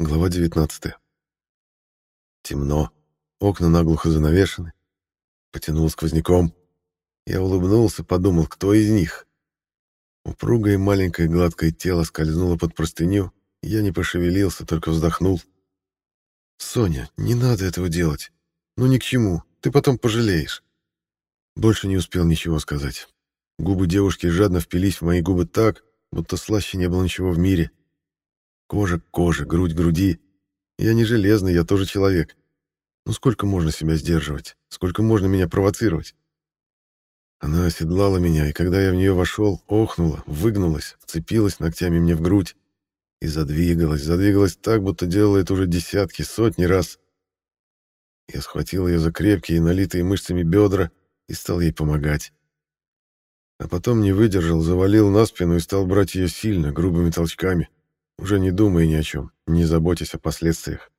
Глава 19. Темно. Окна наглухо занавешены. Потянул сквозняком. Я улыбнулся, подумал, кто из них. Упругое маленькое гладкое тело скользнуло под простыню, я не пошевелился, только вздохнул. «Соня, не надо этого делать. Ну ни к чему, ты потом пожалеешь». Больше не успел ничего сказать. Губы девушки жадно впились в мои губы так, будто слаще не было ничего в мире. Кожа к коже, грудь к груди. Я не железный, я тоже человек. Ну сколько можно себя сдерживать? Сколько можно меня провоцировать? Она оседлала меня, и когда я в нее вошел, охнула, выгнулась, вцепилась ногтями мне в грудь и задвигалась, задвигалась так, будто делала это уже десятки, сотни раз. Я схватил ее за крепкие, налитые мышцами бедра и стал ей помогать. А потом не выдержал, завалил на спину и стал брать ее сильно, грубыми толчками, уже не думая ни о чем, не заботясь о последствиях.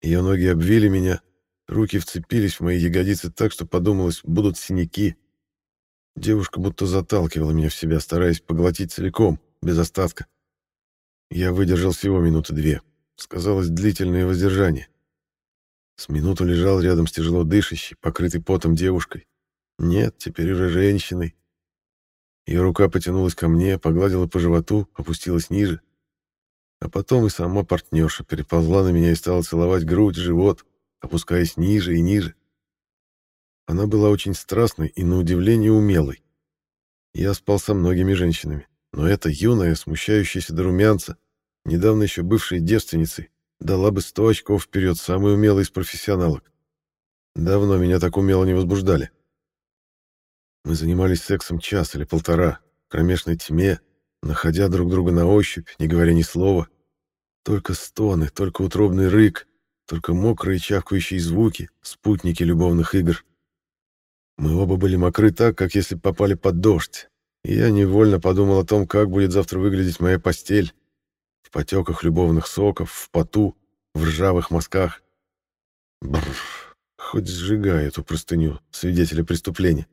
Ее ноги обвили меня, руки вцепились в мои ягодицы так, что подумалось, будут синяки. Девушка будто заталкивала меня в себя, стараясь поглотить целиком, без остатка. Я выдержал всего минуты две. Сказалось длительное воздержание. С минуту лежал рядом с тяжело дышащей, покрытой потом девушкой. Нет, теперь уже женщиной. Ее рука потянулась ко мне, погладила по животу, опустилась ниже. А потом и сама партнерша переползла на меня и стала целовать грудь, живот, опускаясь ниже и ниже. Она была очень страстной и, на удивление, умелой. Я спал со многими женщинами, но эта юная, смущающаяся до румянца, недавно еще бывшая девственницей, дала бы сто очков вперед самой умелой из профессионалок. Давно меня так умело не возбуждали. Мы занимались сексом час или полтора, в кромешной тьме, находя друг друга на ощупь, не говоря ни слова. Только стоны, только утробный рык, только мокрые чавкающие звуки, спутники любовных игр. Мы оба были мокры так, как если попали под дождь, и я невольно подумал о том, как будет завтра выглядеть моя постель. В потеках любовных соков, в поту, в ржавых мазках. Бррр, хоть сжигай эту простыню, свидетеля преступления.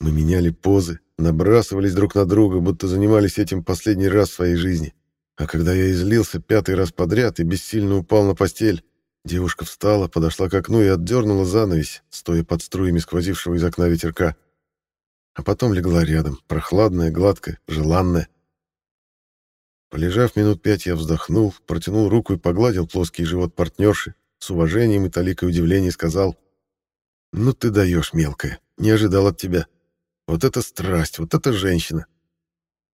Мы меняли позы, набрасывались друг на друга, будто занимались этим последний раз в своей жизни. А когда я излился пятый раз подряд и бессильно упал на постель, девушка встала, подошла к окну и отдернула занавесь, стоя под струями сквозившего из окна ветерка. А потом легла рядом, прохладная, гладкая, желанная. Полежав минут пять, я вздохнул, протянул руку и погладил плоский живот партнерши, с уважением и толикой удивления сказал, «Ну ты даешь, мелкая, не ожидал от тебя». Вот это страсть, вот это женщина.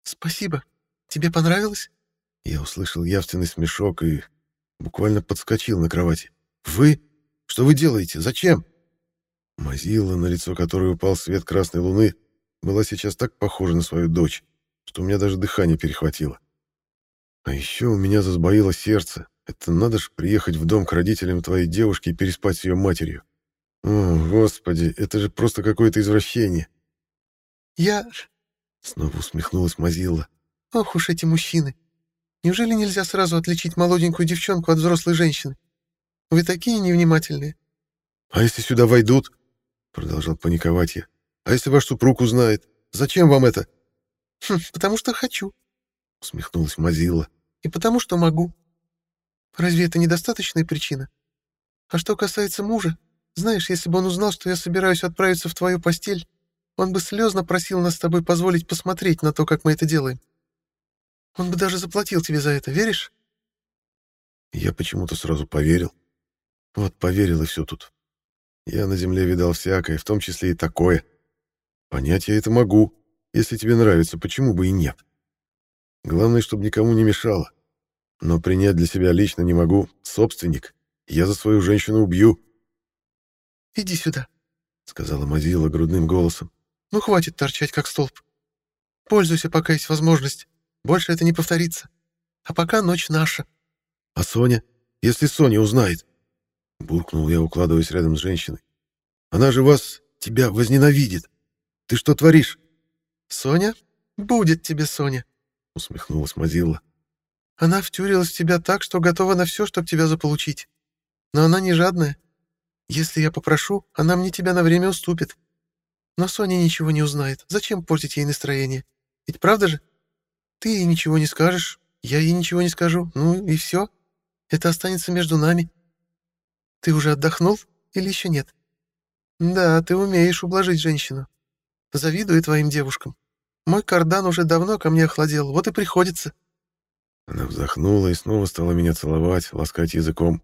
Спасибо. Тебе понравилось? Я услышал явственный смешок и буквально подскочил на кровати. Вы? Что вы делаете? Зачем? Мазила, на лицо которой упал свет красной луны, была сейчас так похожа на свою дочь, что у меня даже дыхание перехватило. А еще у меня засбоило сердце. Это надо ж приехать в дом к родителям твоей девушки и переспать с ее матерью. О, господи, это же просто какое-то извращение. «Я...» — снова усмехнулась Мазилла. «Ох уж эти мужчины! Неужели нельзя сразу отличить молоденькую девчонку от взрослой женщины? Вы такие невнимательные!» «А если сюда войдут?» — продолжал паниковать я. «А если ваш супруг узнает? Зачем вам это?» «Хм, потому что хочу», — усмехнулась Мазилла. «И потому что могу. Разве это недостаточная причина? А что касается мужа, знаешь, если бы он узнал, что я собираюсь отправиться в твою постель, он бы слезно просил нас с тобой позволить посмотреть на то, как мы это делаем. Он бы даже заплатил тебе за это, веришь?» Я почему-то сразу поверил. Вот поверил и все тут. Я на земле видал всякое, в том числе и такое. Понять я это могу. Если тебе нравится, почему бы и нет? Главное, чтобы никому не мешало. Но принять для себя лично не могу. Собственник. Я за свою женщину убью. «Иди сюда», — сказала Мазила грудным голосом. Ну, хватит торчать, как столб. Пользуйся, пока есть возможность. Больше это не повторится. А пока ночь наша. — А Соня? Если Соня узнает? — буркнул я, укладываясь рядом с женщиной. — Она же вас, тебя возненавидит. Ты что творишь? — Соня? Будет тебе Соня, — усмехнулась Мазилла. — Она втюрилась в тебя так, что готова на все, чтобы тебя заполучить. Но она не жадная. Если я попрошу, она мне тебя на время уступит. Но Соня ничего не узнает. Зачем портить ей настроение? Ведь правда же? Ты ей ничего не скажешь, Я ей ничего не скажу. Ну и все. Это останется между нами. Ты уже отдохнул или еще нет? Да, ты умеешь ублажить женщину. Завидую твоим девушкам. Мой кардан уже давно ко мне охладел, вот и приходится. Она вздохнула и снова стала меня целовать, ласкать языком.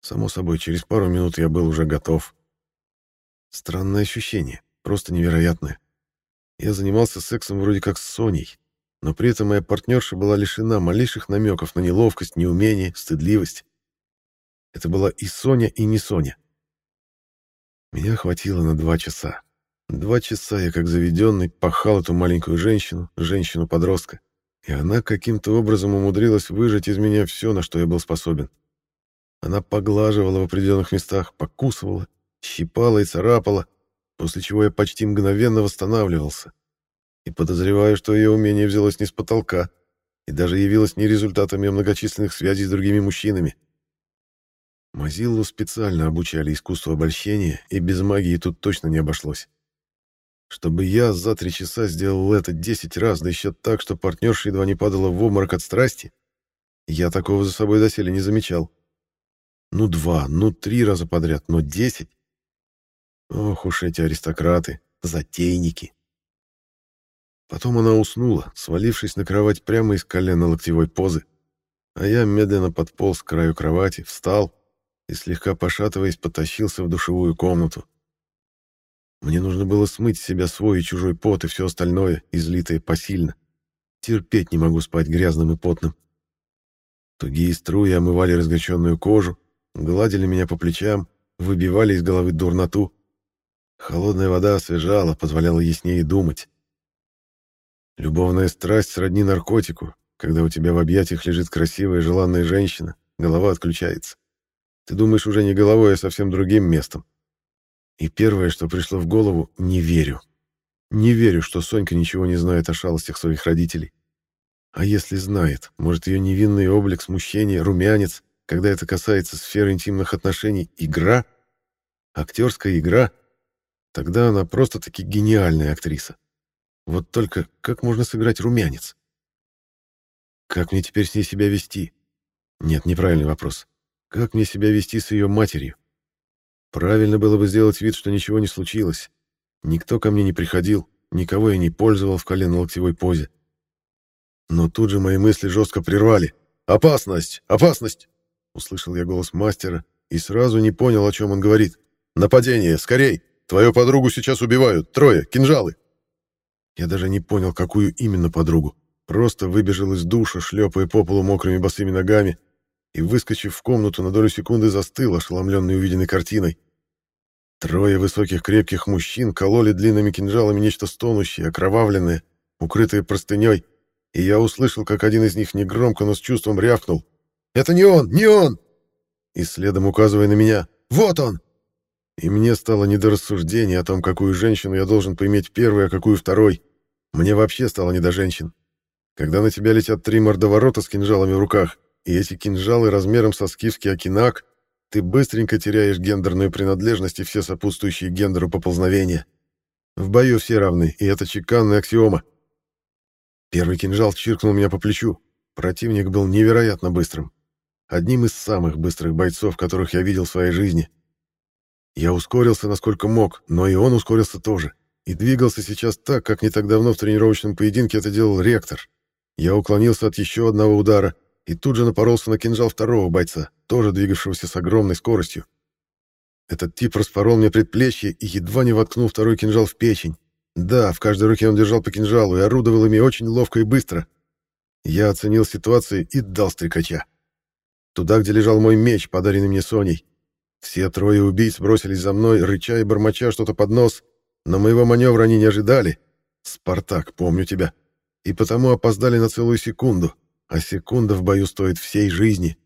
Само собой, через пару минут я был уже готов. Странное ощущение, просто невероятное. Я занимался сексом вроде как с Соней, но при этом моя партнерша была лишена малейших намеков на неловкость, неумение, стыдливость. Это была и Соня, и не Соня. Меня хватило на два часа. Два часа я, как заведенный, пахал эту маленькую женщину, женщину-подростка, и она каким-то образом умудрилась выжать из меня все, на что я был способен. Она поглаживала в определенных местах, покусывала, щипала и царапала, после чего я почти мгновенно восстанавливался. И подозреваю, что ее умение взялось не с потолка и даже явилось не результатом ее многочисленных связей с другими мужчинами. Мазиллу специально обучали искусству обольщения, и без магии тут точно не обошлось. Чтобы я за три часа сделал это десять раз, да еще так, что партнерша едва не падала в обморок от страсти, я такого за собой доселе не замечал. Ну два, ну три раза подряд, но десять? Ох уж эти аристократы, затейники. Потом она уснула, свалившись на кровать прямо из колена локтевой позы, а я медленно подполз к краю кровати, встал и, слегка пошатываясь, потащился в душевую комнату. Мне нужно было смыть с себя свой и чужой пот и все остальное, излитое посильно. Терпеть не могу спать грязным и потным. Тугие струи омывали разгоряченную кожу, гладили меня по плечам, выбивали из головы дурноту. Холодная вода освежала, позволяла яснее думать. Любовная страсть сродни наркотику. Когда у тебя в объятиях лежит красивая желанная женщина, голова отключается. Ты думаешь уже не головой, а совсем другим местом. И первое, что пришло в голову, не верю. Не верю, что Сонька ничего не знает о шалостях своих родителей. А если знает, может, ее невинный облик смущения, румянец, когда это касается сферы интимных отношений, игра? Актерская игра? Тогда она просто-таки гениальная актриса. Вот только как можно сыграть румянец? Как мне теперь с ней себя вести? Нет, неправильный вопрос. Как мне себя вести с ее матерью? Правильно было бы сделать вид, что ничего не случилось. Никто ко мне не приходил, никого я не пользовал в колено-локтевой позе. Но тут же мои мысли жестко прервали. «Опасность! Опасность!» Услышал я голос мастера и сразу не понял, о чем он говорит. «Нападение! Скорей! Твою подругу сейчас убивают! Трое! Кинжалы!» Я даже не понял, какую именно подругу. Просто выбежал из душа, шлепая по полу мокрыми босыми ногами, и, выскочив в комнату, на долю секунды застыл, ошеломленный увиденной картиной. Трое высоких крепких мужчин кололи длинными кинжалами нечто стонущее, окровавленное, укрытое простыней, и я услышал, как один из них негромко, но с чувством рявкнул. «Это не он! Не он!» И следом указывая на меня. «Вот он!» И мне стало не до рассуждения о том, какую женщину я должен поиметь первой, а какую второй. Мне вообще стало не до женщин. Когда на тебя летят три мордоворота с кинжалами в руках, и эти кинжалы размером со скифский окинак, ты быстренько теряешь гендерную принадлежность и все сопутствующие гендеру поползновения. В бою все равны, и это чеканная аксиома. Первый кинжал чиркнул меня по плечу. Противник был невероятно быстрым. Одним из самых быстрых бойцов, которых я видел в своей жизни — я ускорился, насколько мог, но и он ускорился тоже. И двигался сейчас так, как не так давно в тренировочном поединке это делал ректор. Я уклонился от еще одного удара и тут же напоролся на кинжал второго бойца, тоже двигавшегося с огромной скоростью. Этот тип распорол мне предплечье и едва не воткнул второй кинжал в печень. Да, в каждой руке он держал по кинжалу и орудовал ими очень ловко и быстро. Я оценил ситуацию и дал стрекача. Туда, где лежал мой меч, подаренный мне Соней. Все трое убийц бросились за мной, рыча и бормоча что-то под нос, но моего маневра они не ожидали. «Спартак, помню тебя». И потому опоздали на целую секунду, а секунда в бою стоит всей жизни.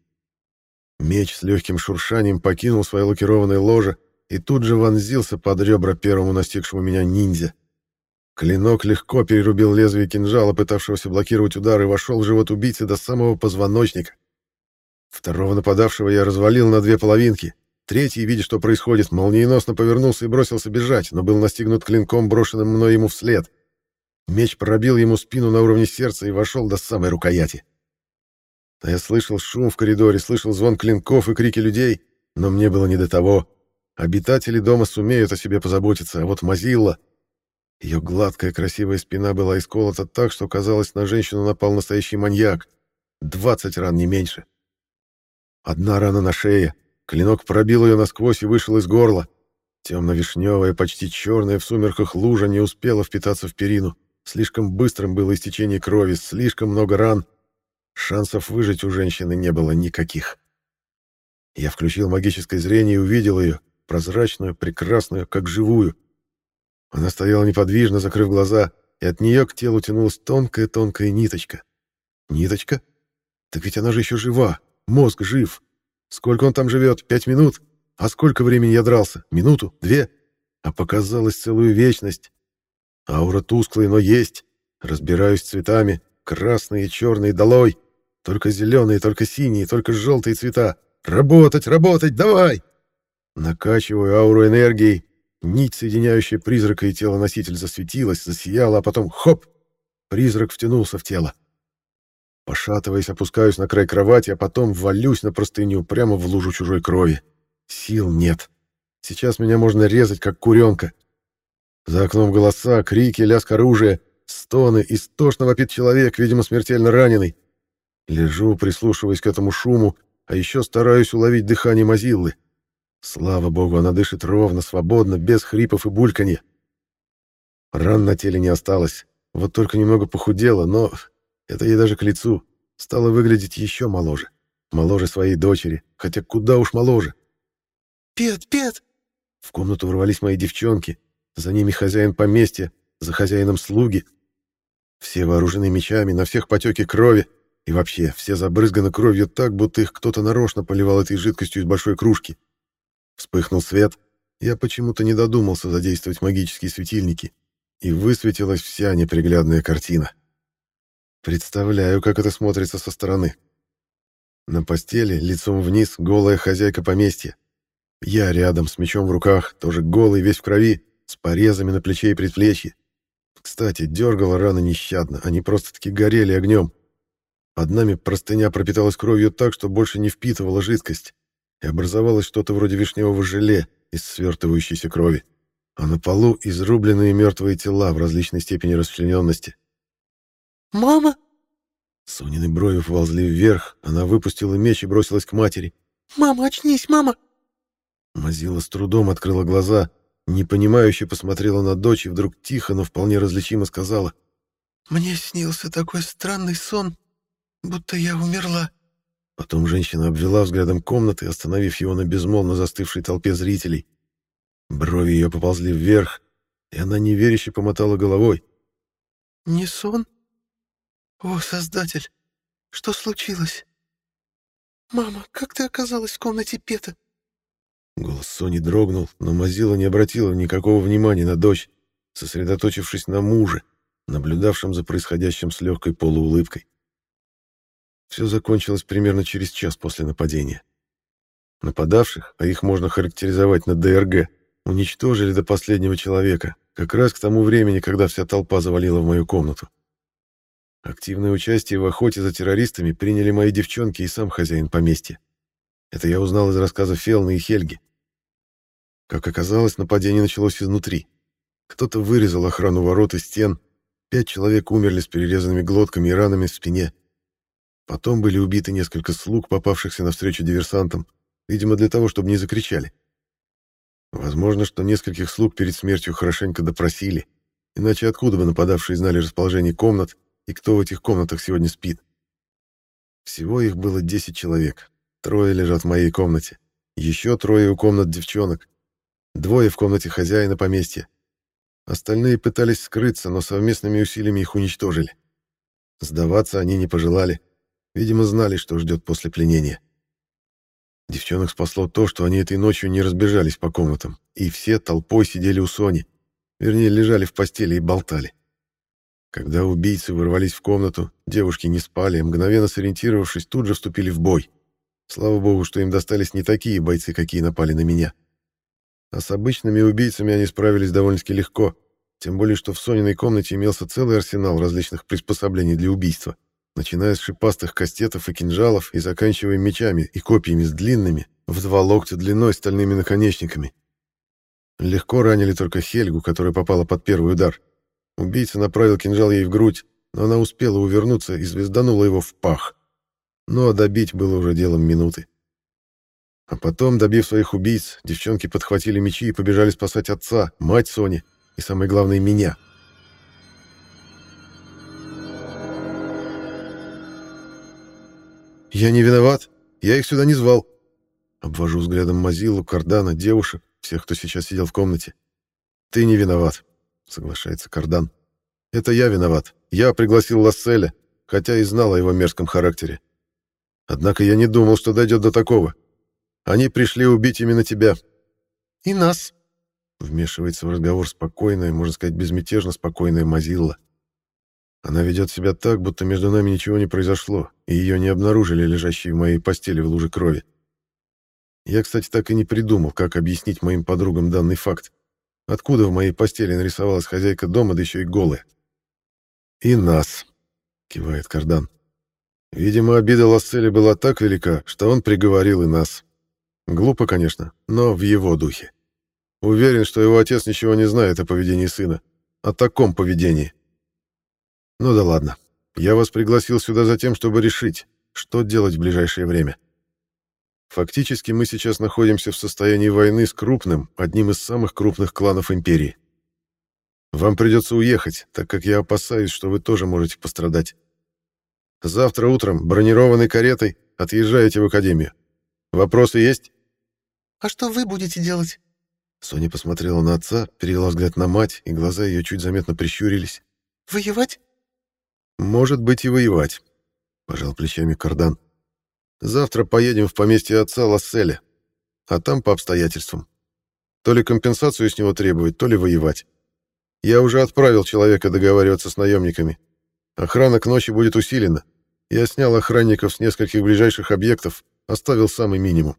Меч с легким шуршанием покинул свое лакированное ложе и тут же вонзился под ребра первому настигшему меня ниндзя. Клинок легко перерубил лезвие кинжала, пытавшегося блокировать удар, и вошел в живот убийцы до самого позвоночника. Второго нападавшего я развалил на две половинки — Третий, видя, что происходит, молниеносно повернулся и бросился бежать, но был настигнут клинком, брошенным мной ему вслед. Меч пробил ему спину на уровне сердца и вошел до самой рукояти. А я слышал шум в коридоре, слышал звон клинков и крики людей, но мне было не до того. Обитатели дома сумеют о себе позаботиться, а вот Мазилла... Ее гладкая красивая спина была исколота так, что, казалось, на женщину напал настоящий маньяк. Двадцать ран, не меньше. Одна рана на шее. Клинок пробил ее насквозь и вышел из горла. Темно-вишневая, почти черная в сумерках лужа не успела впитаться в перину. Слишком быстрым было истечение крови, слишком много ран. Шансов выжить у женщины не было никаких. Я включил магическое зрение и увидел ее, прозрачную, прекрасную, как живую. Она стояла неподвижно, закрыв глаза, и от нее к телу тянулась тонкая-тонкая ниточка. Ниточка? Так ведь она же еще жива. Мозг жив. Сколько он там живет? Пять минут? А сколько времени я дрался? Минуту? Две? А показалось целую вечность. Аура тусклая, но есть. Разбираюсь цветами. Красные, черные, долой. Только зеленые, только синие, только желтые цвета. Работать, работать, давай! Накачиваю ауру энергией. Нить, соединяющая призрака и тело-носитель, засветилась, засияла, а потом хоп! Призрак втянулся в тело. Пошатываясь, опускаюсь на край кровати, а потом валюсь на простыню прямо в лужу чужой крови. Сил нет. Сейчас меня можно резать, как куренка. За окном голоса, крики, лязг оружия, стоны, истошно вопит человек, видимо, смертельно раненый. Лежу, прислушиваясь к этому шуму, а еще стараюсь уловить дыхание Мазиллы. Слава богу, она дышит ровно, свободно, без хрипов и бульканья. Ран на теле не осталось, вот только немного похудела, но это ей даже к лицу. Стала выглядеть еще моложе. Моложе своей дочери, хотя куда уж моложе. «Пет, Пет!» В комнату ворвались мои девчонки. За ними хозяин поместья, за хозяином слуги. Все вооружены мечами, на всех потеки крови. И вообще, все забрызганы кровью так, будто их кто-то нарочно поливал этой жидкостью из большой кружки. Вспыхнул свет. Я почему-то не додумался задействовать магические светильники. И высветилась вся неприглядная картина. Представляю, как это смотрится со стороны. На постели, лицом вниз, голая хозяйка поместья. Я рядом, с мечом в руках, тоже голый, весь в крови, с порезами на плече и предплечье. Кстати, дергала раны нещадно, они просто-таки горели огнем. Под нами простыня пропиталась кровью так, что больше не впитывала жидкость, и образовалось что-то вроде вишневого желе из свертывающейся крови. А на полу изрубленные мертвые тела в различной степени расчлененности. «Мама!» Сонины брови ползли вверх, она выпустила меч и бросилась к матери. «Мама, очнись, мама!» Мазила с трудом открыла глаза, непонимающе посмотрела на дочь и вдруг тихо, но вполне различимо сказала. «Мне снился такой странный сон, будто я умерла». Потом женщина обвела взглядом комнаты, остановив его на безмолвно застывшей толпе зрителей. Брови ее поползли вверх, и она неверяще помотала головой. «Не сон?» «О, Создатель, что случилось?» «Мама, как ты оказалась в комнате Пета?» Голос Сони дрогнул, но Мазила не обратила никакого внимания на дочь, сосредоточившись на муже, наблюдавшем за происходящим с легкой полуулыбкой. Все закончилось примерно через час после нападения. Нападавших, а их можно характеризовать на ДРГ, уничтожили до последнего человека, как раз к тому времени, когда вся толпа завалила в мою комнату. Активное участие в охоте за террористами приняли мои девчонки и сам хозяин поместья. Это я узнал из рассказов Фелны и Хельги. Как оказалось, нападение началось изнутри. Кто-то вырезал охрану ворот и стен. Пять человек умерли с перерезанными глотками и ранами в спине. Потом были убиты несколько слуг, попавшихся навстречу диверсантам, видимо, для того, чтобы не закричали. Возможно, что нескольких слуг перед смертью хорошенько допросили, иначе откуда бы нападавшие знали расположение комнат и кто в этих комнатах сегодня спит. Всего их было 10 человек. Трое лежат в моей комнате. Еще трое у комнат девчонок. Двое в комнате хозяина поместья. Остальные пытались скрыться, но совместными усилиями их уничтожили. Сдаваться они не пожелали. Видимо, знали, что ждет после пленения. Девчонок спасло то, что они этой ночью не разбежались по комнатам, и все толпой сидели у Сони. Вернее, лежали в постели и болтали. Когда убийцы ворвались в комнату, девушки не спали, мгновенно сориентировавшись, тут же вступили в бой. Слава богу, что им достались не такие бойцы, какие напали на меня. А с обычными убийцами они справились довольно-таки легко, тем более, что в Сониной комнате имелся целый арсенал различных приспособлений для убийства, начиная с шипастых кастетов и кинжалов и заканчивая мечами и копьями с длинными, в два локтя длиной стальными наконечниками. Легко ранили только Хельгу, которая попала под первый удар. Убийца направил кинжал ей в грудь, но она успела увернуться и звезданула его в пах. Ну а добить было уже делом минуты. А потом, добив своих убийц, девчонки подхватили мечи и побежали спасать отца, мать Сони и, самое главное, меня. «Я не виноват. Я их сюда не звал». Обвожу взглядом Мазилу, Кардана, девушек, всех, кто сейчас сидел в комнате. «Ты не виноват», — соглашается Кардан. «Это я виноват. Я пригласил Ласселя, хотя и знал о его мерзком характере. Однако я не думал, что дойдет до такого. Они пришли убить именно тебя». «И нас», — вмешивается в разговор спокойная, можно сказать, безмятежно спокойная Мазилла. Она ведет себя так, будто между нами ничего не произошло, и ее не обнаружили лежащей в моей постели в луже крови. Я, кстати, так и не придумал, как объяснить моим подругам данный факт. Откуда в моей постели нарисовалась хозяйка дома, да еще и голая? «И нас», — кивает Кардан. Видимо, обида Ласцели была так велика, что он приговорил и нас. Глупо, конечно, но в его духе. Уверен, что его отец ничего не знает о поведении сына. О таком поведении. Ну да ладно. Я вас пригласил сюда за тем, чтобы решить, что делать в ближайшее время. Фактически мы сейчас находимся в состоянии войны с крупным, одним из самых крупных кланов империи. Вам придется уехать, так как я опасаюсь, что вы тоже можете пострадать. Завтра утром бронированной каретой отъезжаете в академию. Вопросы есть? А что вы будете делать? Соня посмотрела на отца, перевела взгляд на мать, и глаза ее чуть заметно прищурились. Воевать? Может быть и воевать, пожал плечами Кардан. Завтра поедем в поместье отца Ласселя, а там по обстоятельствам. То ли компенсацию с него требует, то ли воевать. Я уже отправил человека договариваться с наемниками. Охрана к ночи будет усилена. Я снял охранников с нескольких ближайших объектов, оставил самый минимум.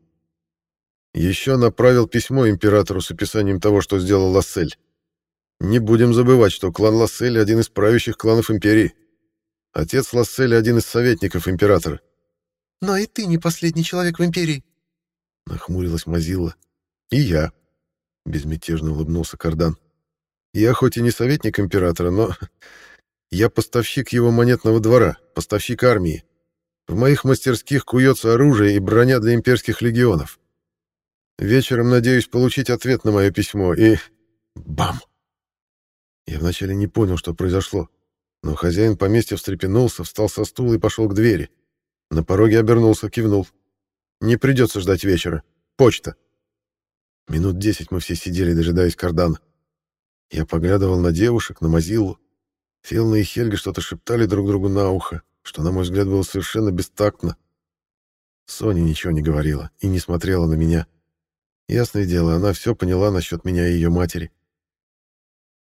Еще направил письмо императору с описанием того, что сделал Лассель. Не будем забывать, что клан Лассель — один из правящих кланов империи. Отец Лассель — один из советников императора. Но и ты не последний человек в Империи. Нахмурилась Мазилла. И я. Безмятежно улыбнулся Кардан. Я хоть и не советник императора, но... Я поставщик его монетного двора, поставщик армии. В моих мастерских куется оружие и броня для имперских легионов. Вечером надеюсь получить ответ на мое письмо и... Бам! Я вначале не понял, что произошло, но хозяин поместья встрепенулся, встал со стула и пошел к двери. На пороге обернулся, кивнул. «Не придется ждать вечера. Почта». Минут десять мы все сидели, дожидаясь кардана. Я поглядывал на девушек, на Мазиллу. Фелна и Хельга что-то шептали друг другу на ухо, что, на мой взгляд, было совершенно бестактно. Соня ничего не говорила и не смотрела на меня. Ясное дело, она все поняла насчет меня и ее матери.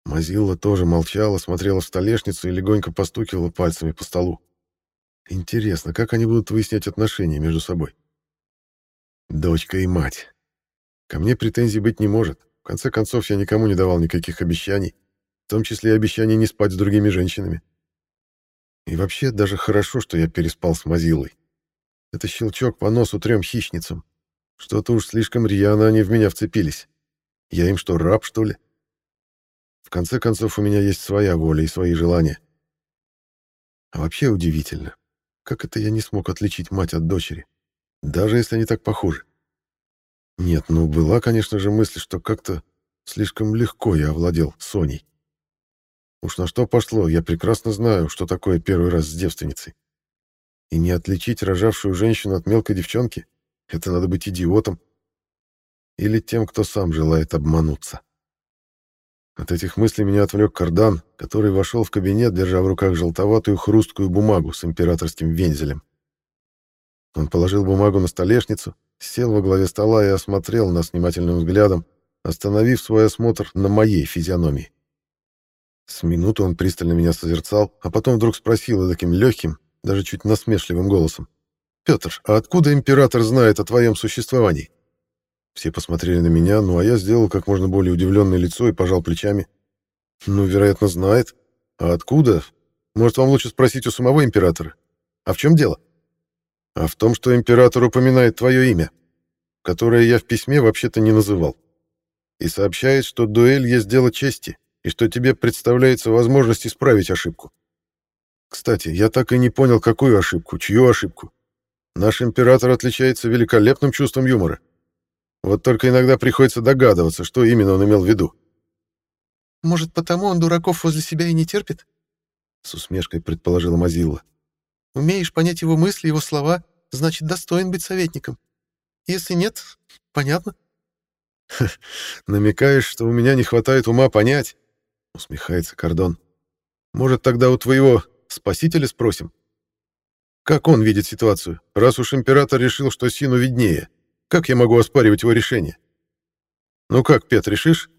Мазилла тоже молчала, смотрела в столешницу и легонько постукивала пальцами по столу. Интересно, как они будут выяснять отношения между собой? Дочка и мать. Ко мне претензий быть не может. В конце концов, я никому не давал никаких обещаний, в том числе и обещаний не спать с другими женщинами. И вообще, даже хорошо, что я переспал с Мазилой. Это щелчок по носу трем хищницам. Что-то уж слишком рьяно они в меня вцепились. Я им что, раб, что ли? В конце концов, у меня есть своя воля и свои желания. А вообще удивительно. Как это я не смог отличить мать от дочери? Даже если они так похожи. Нет, ну была, конечно же, мысль, что как-то слишком легко я овладел Соней. Уж на что пошло, я прекрасно знаю, что такое первый раз с девственницей. И не отличить рожавшую женщину от мелкой девчонки — это надо быть идиотом. Или тем, кто сам желает обмануться. От этих мыслей меня отвлек кардан, который вошел в кабинет, держа в руках желтоватую хрусткую бумагу с императорским вензелем. Он положил бумагу на столешницу, сел во главе стола и осмотрел нас внимательным взглядом, остановив свой осмотр на моей физиономии. С минуту он пристально меня созерцал, а потом вдруг спросил таким легким, даже чуть насмешливым голосом. «Петр, а откуда император знает о твоем существовании?» Все посмотрели на меня, ну а я сделал как можно более удивленное лицо и пожал плечами. Ну, вероятно, знает. А откуда? Может, вам лучше спросить у самого императора? А в чем дело? А в том, что император упоминает твое имя, которое я в письме вообще-то не называл, и сообщает, что дуэль есть дело чести, и что тебе представляется возможность исправить ошибку. Кстати, я так и не понял, какую ошибку, чью ошибку. Наш император отличается великолепным чувством юмора. Вот только иногда приходится догадываться, что именно он имел в виду. «Может, потому он дураков возле себя и не терпит?» — с усмешкой предположила Мазилла. «Умеешь понять его мысли, его слова, значит, достоин быть советником. Если нет, понятно». «Намекаешь, что у меня не хватает ума понять?» — усмехается Кордон. «Может, тогда у твоего спасителя спросим?» Как он видит ситуацию? Раз уж император решил, что Сину виднее, как я могу оспаривать его решение? Ну как, Пет, решишь?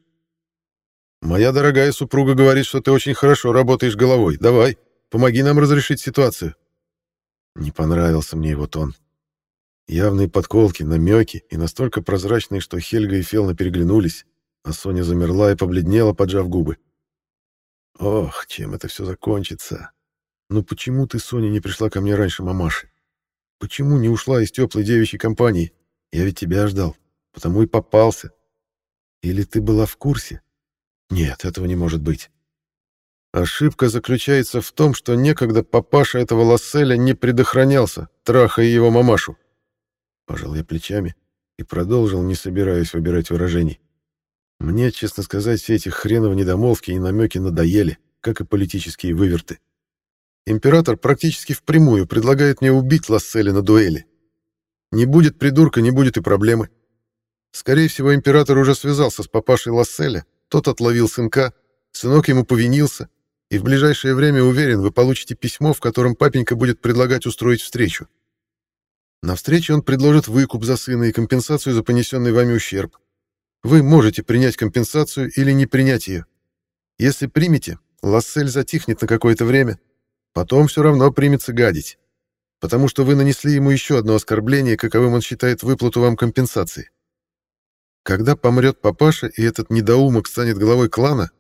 Моя дорогая супруга говорит, что ты очень хорошо работаешь головой. Давай, помоги нам разрешить ситуацию. Не понравился мне его тон. Явные подколки, намеки и настолько прозрачные, что Хельга и Фелна переглянулись, а Соня замерла и побледнела, поджав губы. Ох, чем это все закончится. «Ну почему ты, Соня, не пришла ко мне раньше мамаши? Почему не ушла из теплой девичьей компании? Я ведь тебя ждал, потому и попался. Или ты была в курсе? Нет, этого не может быть. Ошибка заключается в том, что некогда папаша этого Ласселя не предохранялся, трахая его мамашу. Пожал я плечами и продолжил, не собираясь выбирать выражений. Мне, честно сказать, все эти хреновые недомолвки и намеки надоели, как и политические выверты. Император практически впрямую предлагает мне убить Ласселя на дуэли. Не будет придурка, не будет и проблемы. Скорее всего, император уже связался с папашей Ласселя, тот отловил сынка, сынок ему повинился, и в ближайшее время, уверен, вы получите письмо, в котором папенька будет предлагать устроить встречу. На встрече он предложит выкуп за сына и компенсацию за понесенный вами ущерб. Вы можете принять компенсацию или не принять ее. Если примете, Лассель затихнет на какое-то время, Потом все равно примется гадить, потому что вы нанесли ему еще одно оскорбление, каковым он считает выплату вам компенсации. Когда помрет папаша, и этот недоумок станет главой клана,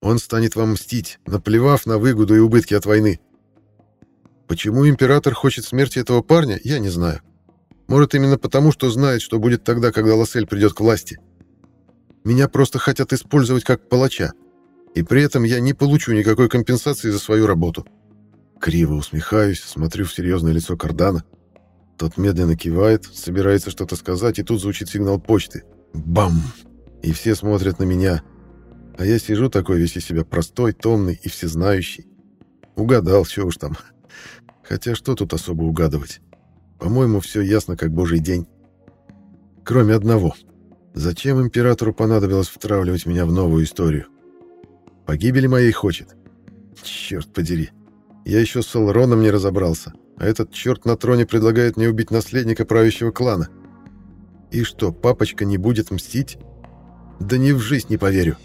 он станет вам мстить, наплевав на выгоду и убытки от войны. Почему император хочет смерти этого парня, я не знаю. Может, именно потому, что знает, что будет тогда, когда Лассель придет к власти. Меня просто хотят использовать как палача, и при этом я не получу никакой компенсации за свою работу. Криво усмехаюсь, смотрю в серьезное лицо Кардана. Тот медленно кивает, собирается что-то сказать, и тут звучит сигнал почты. Бам! И все смотрят на меня. А я сижу такой весь из себя простой, томный и всезнающий. Угадал, что уж там. Хотя что тут особо угадывать? По-моему, все ясно, как божий день. Кроме одного. Зачем императору понадобилось втравливать меня в новую историю? Погибели моей хочет? Черт подери. Я еще с Элроном не разобрался, а этот черт на троне предлагает мне убить наследника правящего клана. И что, папочка не будет мстить? Да ни в жизнь не поверю.